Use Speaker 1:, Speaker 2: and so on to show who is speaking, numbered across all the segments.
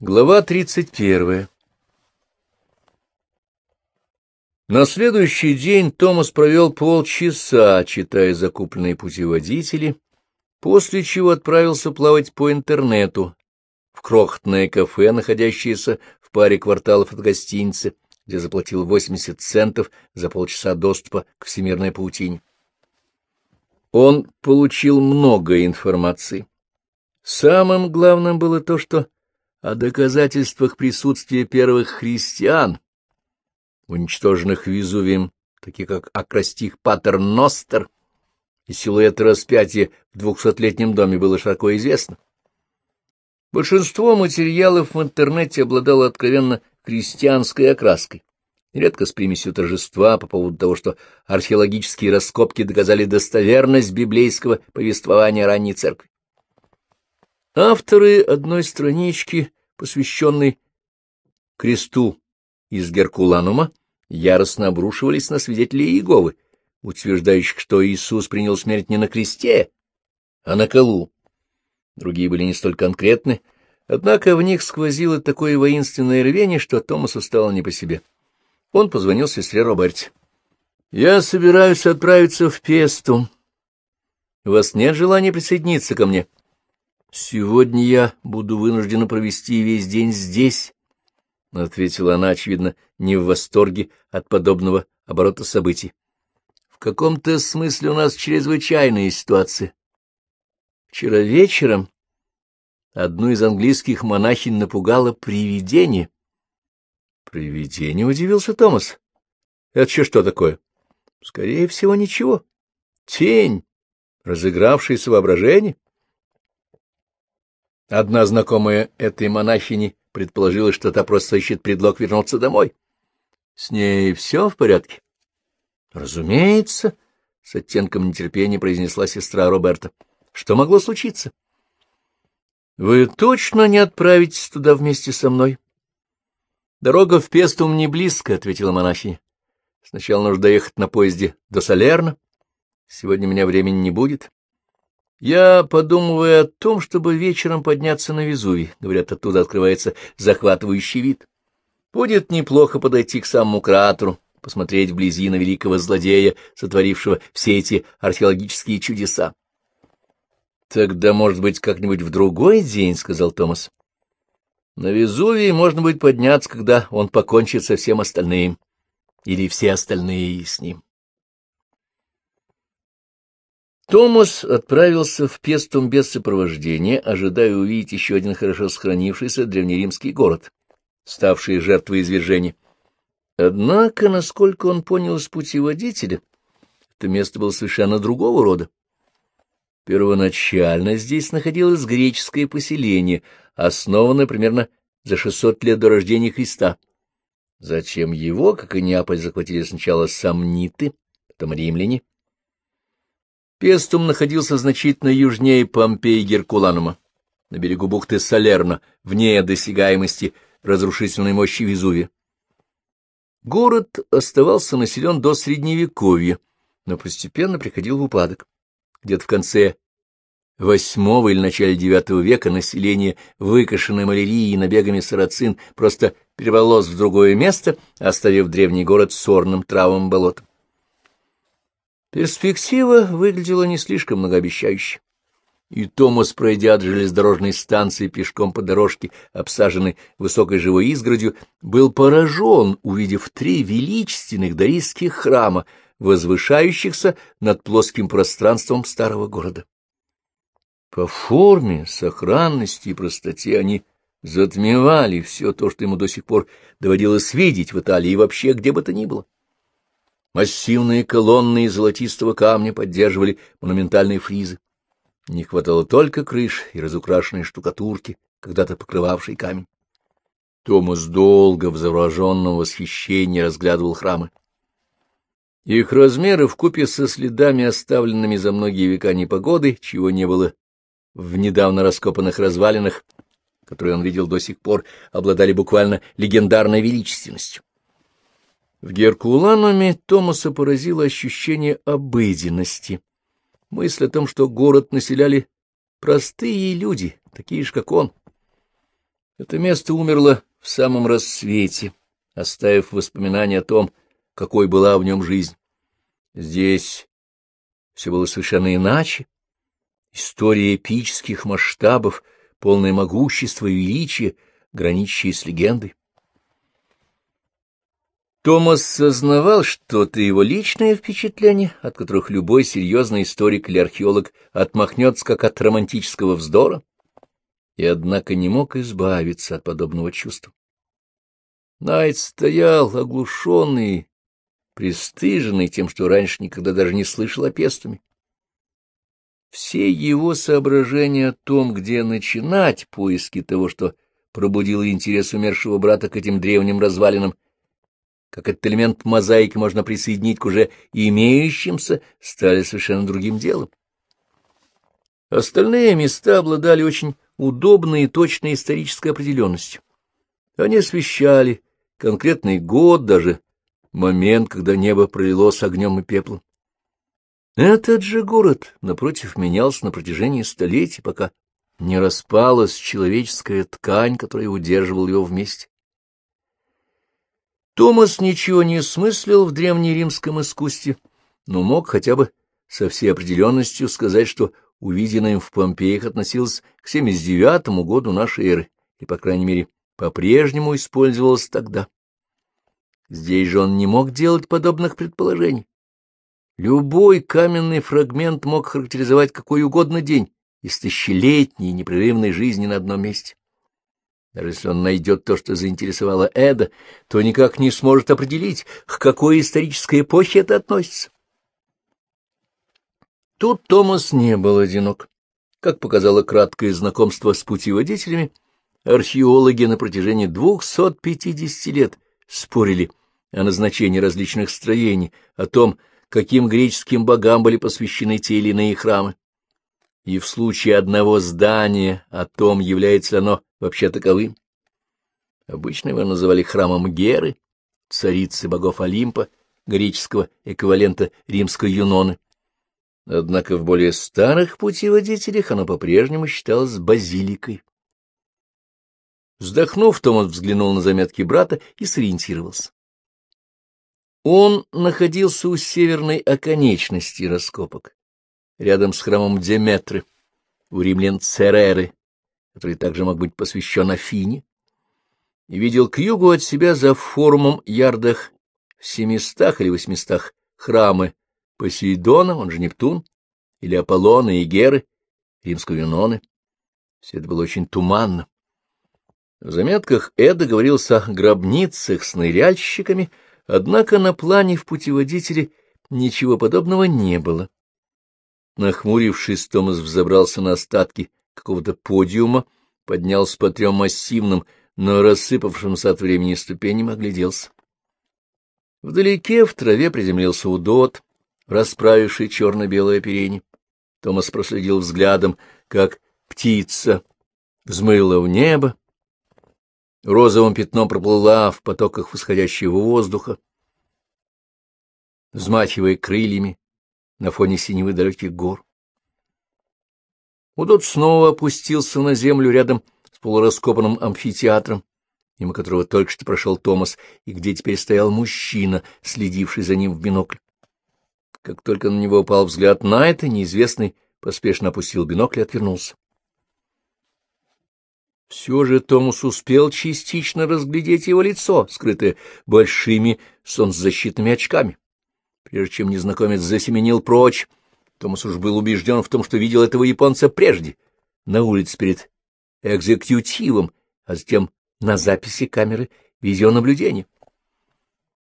Speaker 1: Глава тридцать первая На следующий день Томас провел полчаса, читая закупленные путеводители, после чего отправился плавать по интернету в крохотное кафе, находящееся в паре кварталов от гостиницы, где заплатил 80 центов за полчаса доступа к всемирной паутине. Он получил много информации. Самым главным было то, что о доказательствах присутствия первых христиан, уничтоженных Везувием, такие как акростих Патер Ностер и силуэт распятия в двухсотлетнем доме, было широко известно. Большинство материалов в интернете обладало откровенно христианской окраской, нередко с примесью торжества по поводу того, что археологические раскопки доказали достоверность библейского повествования ранней церкви. Авторы одной странички, посвященной кресту из Геркуланума, яростно обрушивались на свидетелей Иеговы, утверждающих, что Иисус принял смерть не на кресте, а на колу. Другие были не столь конкретны, однако в них сквозило такое воинственное рвение, что Томасу стало не по себе. Он позвонил сестре Роберте. — Я собираюсь отправиться в Песту. У вас нет желания присоединиться ко мне? — Сегодня я буду вынуждена провести весь день здесь, — ответила она, очевидно, не в восторге от подобного оборота событий. — В каком-то смысле у нас чрезвычайная ситуация. Вчера вечером одну из английских монахинь напугало привидение. — Привидение? — удивился Томас. — Это еще что такое? — Скорее всего, ничего. Тень, разыгравшееся воображение. — Одна знакомая этой монахини предположила, что та просто ищет предлог вернуться домой. — С ней все в порядке? — Разумеется, — с оттенком нетерпения произнесла сестра Роберта. — Что могло случиться? — Вы точно не отправитесь туда вместе со мной? — Дорога в Пестум не близко, — ответила монахиня. — Сначала нужно доехать на поезде до Солерна. Сегодня у меня времени не будет. Я подумываю о том, чтобы вечером подняться на Везувий. Говорят, оттуда открывается захватывающий вид. Будет неплохо подойти к самому кратеру, посмотреть вблизи на великого злодея, сотворившего все эти археологические чудеса. — Тогда, может быть, как-нибудь в другой день, — сказал Томас. — На Везувии можно будет подняться, когда он покончит со всем остальным. Или все остальные с ним. Томас отправился в Пестум без сопровождения, ожидая увидеть еще один хорошо сохранившийся древнеримский город, ставший жертвой извержения. Однако, насколько он понял из путеводителя, это место было совершенно другого рода. Первоначально здесь находилось греческое поселение, основанное примерно за 600 лет до рождения Христа. Затем его, как и Неаполь, захватили сначала самниты, потом римляне, Пестум находился значительно южнее Помпеи Геркуланума, на берегу бухты Салерна, вне досягаемости разрушительной мощи Везувия. Город оставался населен до Средневековья, но постепенно приходил в упадок. Где-то в конце восьмого или начале девятого века население, выкошенное малярией и набегами сарацин, просто перебралось в другое место, оставив древний город сорным травым болотом. Перспектива выглядела не слишком многообещающе. И Томас, пройдя от железнодорожной станции пешком по дорожке, обсаженной высокой живой изгородью, был поражен, увидев три величественных дорийских храма, возвышающихся над плоским пространством старого города. По форме, сохранности и простоте они затмевали все то, что ему до сих пор доводилось видеть в Италии и вообще где бы то ни было. Массивные колонны из золотистого камня поддерживали монументальные фризы. Не хватало только крыш и разукрашенной штукатурки, когда-то покрывавшей камень. Томас долго в завороженном восхищении разглядывал храмы. Их размеры вкупе со следами, оставленными за многие века непогоды, чего не было в недавно раскопанных развалинах, которые он видел до сих пор, обладали буквально легендарной величественностью. В Геркулануме Томаса поразило ощущение обыденности. Мысль о том, что город населяли простые люди, такие же, как он. Это место умерло в самом рассвете, оставив воспоминания о том, какой была в нем жизнь. Здесь все было совершенно иначе. История эпических масштабов, полное могущество и величие, граничащие с легендой. Томас сознавал, что это его личное впечатление, от которых любой серьезный историк или археолог отмахнется как от романтического вздора, и, однако, не мог избавиться от подобного чувства. Найт стоял оглушенный, пристыженный тем, что раньше никогда даже не слышал о пестами. Все его соображения о том, где начинать поиски того, что пробудило интерес умершего брата к этим древним развалинам, как этот элемент мозаики можно присоединить к уже имеющимся, стали совершенно другим делом. Остальные места обладали очень удобной и точной исторической определенностью. Они освещали конкретный год, даже момент, когда небо пролилось огнем и пеплом. Этот же город, напротив, менялся на протяжении столетий, пока не распалась человеческая ткань, которая удерживала его вместе. Томас ничего не смыслил в древнеримском искусстве, но мог хотя бы со всей определенностью сказать, что увиденное им в Помпеях относилось к 79 году нашей эры, и, по крайней мере, по-прежнему использовалось тогда. Здесь же он не мог делать подобных предположений. Любой каменный фрагмент мог характеризовать какой угодно день из тысячелетней непрерывной жизни на одном месте. Даже если он найдет то, что заинтересовало Эда, то никак не сможет определить, к какой исторической эпохе это относится. Тут Томас не был одинок. Как показало краткое знакомство с путеводителями, археологи на протяжении 250 лет спорили о назначении различных строений, о том, каким греческим богам были посвящены те или иные храмы и в случае одного здания о том, является ли оно вообще таковым. Обычно его называли храмом Геры, царицы богов Олимпа, греческого эквивалента римской Юноны. Однако в более старых путеводителях оно по-прежнему считалось базиликой. Вздохнув, Томас взглянул на заметки брата и сориентировался. Он находился у северной оконечности раскопок рядом с храмом Деметры, у римлян Цереры, который также мог быть посвящен Афине, и видел к югу от себя за форумом ярдах в семистах или восьмистах храмы Посейдона, он же Нептун, или Аполлона и Геры, римской Юноны. Все это было очень туманно. В заметках Эда говорился о гробницах с ныряльщиками, однако на плане в путеводителе ничего подобного не было. Нахмурившись, Томас взобрался на остатки какого-то подиума, поднялся по трем массивным, но рассыпавшимся от времени ступеням огляделся. Вдалеке в траве приземлился удот, расправивший черно-белое оперение. Томас проследил взглядом, как птица взмыла в небо, розовым пятном проплыла в потоках восходящего воздуха, взмахивая крыльями, на фоне синевы далеких гор. Удот снова опустился на землю рядом с полураскопанным амфитеатром, мимо которого только что прошел Томас, и где теперь стоял мужчина, следивший за ним в бинокль. Как только на него упал взгляд на это, неизвестный поспешно опустил бинокль и отвернулся. Все же Томас успел частично разглядеть его лицо, скрытое большими солнцезащитными очками. Прежде чем незнакомец засеменил прочь, Томас уж был убежден в том, что видел этого японца прежде, на улице перед экзекутивом, а затем на записи камеры видеонаблюдения.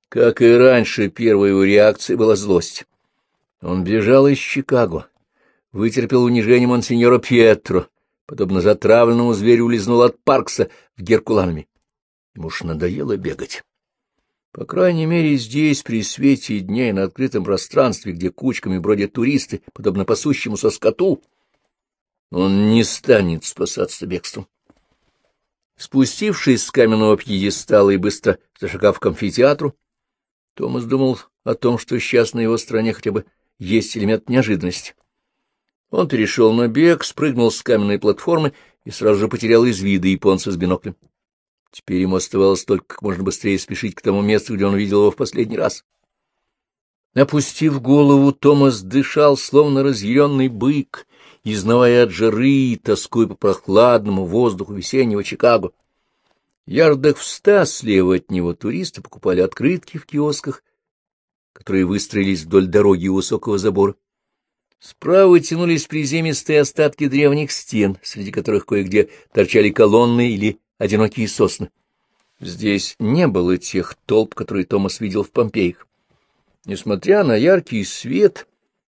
Speaker 1: Как и раньше, первой его реакцией была злость. Он бежал из Чикаго, вытерпел унижение монсеньора Пьетро, подобно затравленному зверю улизнул от Паркса в Геркуланами. Ему уж надоело бегать. По крайней мере, здесь, при свете дня и на открытом пространстве, где кучками бродят туристы, подобно пасущемуся скоту, он не станет спасаться бегством. Спустившись с каменного пьедестала и быстро зашагав к амфитеатру, Томас думал о том, что сейчас на его стороне хотя бы есть элемент неожиданности. Он перешел на бег, спрыгнул с каменной платформы и сразу же потерял из вида японца с биноклем. Теперь ему оставалось только как можно быстрее спешить к тому месту, где он видел его в последний раз. Опустив голову, Томас дышал, словно разъяренный бык, изнавая от жары и тоскуя по прохладному воздуху весеннего Чикаго. Ярдах в ста слева от него туристы покупали открытки в киосках, которые выстроились вдоль дороги у высокого забора. Справа тянулись приземистые остатки древних стен, среди которых кое-где торчали колонны или одинокие сосны. Здесь не было тех толп, которые Томас видел в Помпеях. Несмотря на яркий свет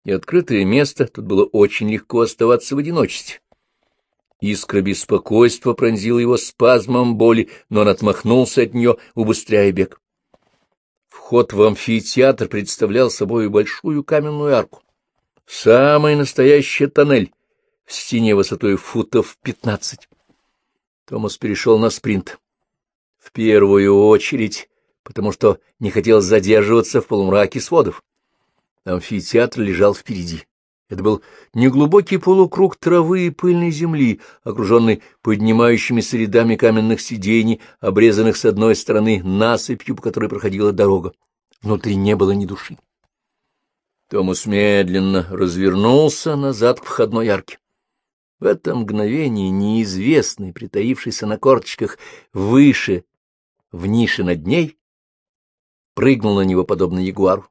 Speaker 1: и открытое место, тут было очень легко оставаться в одиночестве. Искра беспокойства пронзила его спазмом боли, но он отмахнулся от нее, убыстряя бег. Вход в амфитеатр представлял собой большую каменную арку. Самый настоящий тоннель в стене высотой футов пятнадцать. Томас перешел на спринт. В первую очередь, потому что не хотел задерживаться в полумраке сводов. Амфитеатр лежал впереди. Это был неглубокий полукруг травы и пыльной земли, окруженный поднимающимися рядами каменных сидений, обрезанных с одной стороны насыпью, по которой проходила дорога. Внутри не было ни души. Томас медленно развернулся назад к входной арке. В это мгновение неизвестный, притаившийся на корточках выше, в нише над ней, прыгнул на него, подобно ягуару.